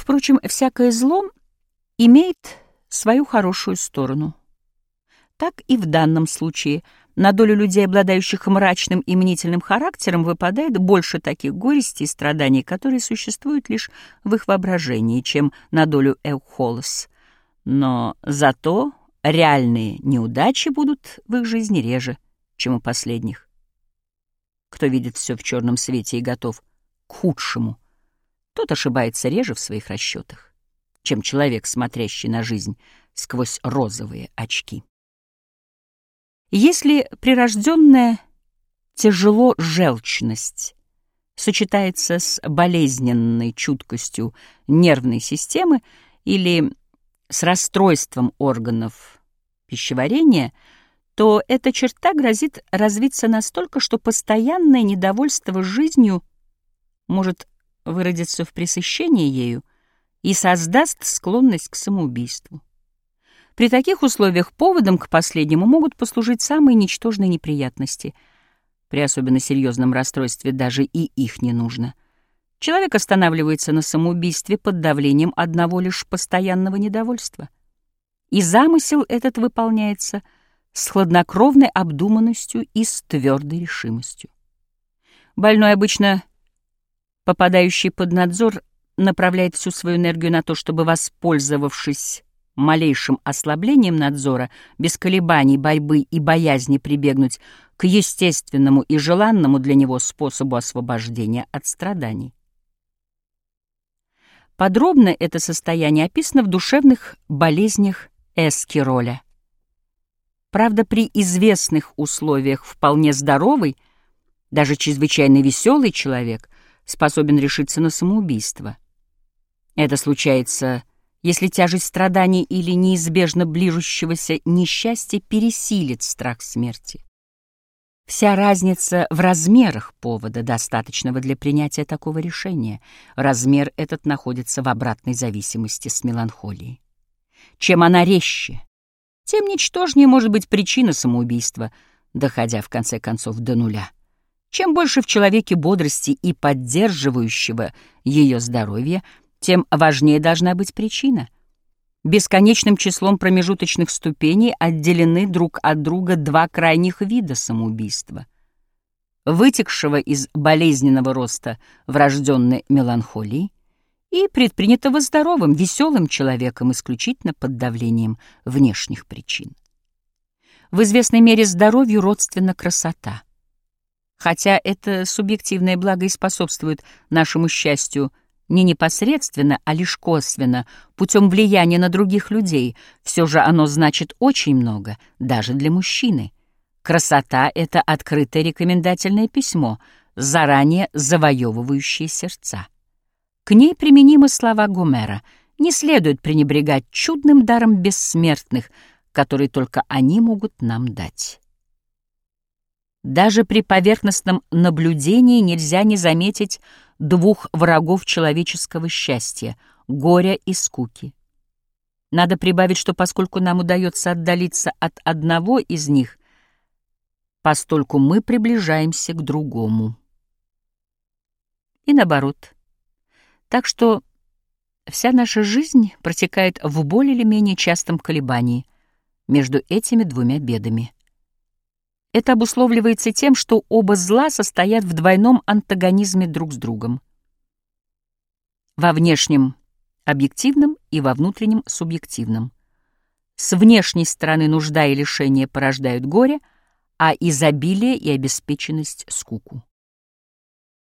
Впрочем, всякое зло имеет свою хорошую сторону. Так и в данном случае на долю людей, обладающих мрачным и мнительным характером, выпадает больше таких горестей и страданий, которые существуют лишь в их воображении, чем на долю Эухолос. Но зато реальные неудачи будут в их жизни реже, чем у последних. Кто видит все в черном свете и готов к худшему, тот ошибается реже в своих расчетах, чем человек, смотрящий на жизнь сквозь розовые очки. Если прирожденная тяжело желчность сочетается с болезненной чуткостью нервной системы или с расстройством органов пищеварения, то эта черта грозит развиться настолько, что постоянное недовольство жизнью может выродится в пресыщение ею и создаст склонность к самоубийству. При таких условиях поводом к последнему могут послужить самые ничтожные неприятности. При особенно серьезном расстройстве даже и их не нужно. Человек останавливается на самоубийстве под давлением одного лишь постоянного недовольства. И замысел этот выполняется с хладнокровной обдуманностью и с твердой решимостью. Больной обычно попадающий под надзор, направляет всю свою энергию на то, чтобы, воспользовавшись малейшим ослаблением надзора, без колебаний, борьбы и боязни прибегнуть к естественному и желанному для него способу освобождения от страданий. Подробно это состояние описано в душевных болезнях Эскироля. Правда, при известных условиях вполне здоровый, даже чрезвычайно веселый человек способен решиться на самоубийство. Это случается, если тяжесть страданий или неизбежно ближущегося несчастья пересилит страх смерти. Вся разница в размерах повода, достаточного для принятия такого решения. Размер этот находится в обратной зависимости с меланхолией. Чем она резче, тем ничтожнее может быть причина самоубийства, доходя в конце концов до нуля. Чем больше в человеке бодрости и поддерживающего ее здоровья, тем важнее должна быть причина. Бесконечным числом промежуточных ступеней отделены друг от друга два крайних вида самоубийства. Вытекшего из болезненного роста врожденной меланхолии и предпринятого здоровым, веселым человеком исключительно под давлением внешних причин. В известной мере здоровью родственна красота — Хотя это субъективное благо и способствует нашему счастью не непосредственно, а лишь косвенно, путем влияния на других людей, все же оно значит очень много, даже для мужчины. Красота — это открытое рекомендательное письмо, заранее завоевывающее сердца. К ней применимы слова Гомера. Не следует пренебрегать чудным даром бессмертных, который только они могут нам дать. Даже при поверхностном наблюдении нельзя не заметить двух врагов человеческого счастья — горя и скуки. Надо прибавить, что поскольку нам удается отдалиться от одного из них, постольку мы приближаемся к другому. И наоборот. Так что вся наша жизнь протекает в более или менее частом колебании между этими двумя бедами — это обусловливается тем, что оба зла состоят в двойном антагонизме друг с другом. Во внешнем — объективном и во внутреннем — субъективном. С внешней стороны нужда и лишение порождают горе, а изобилие и обеспеченность — скуку.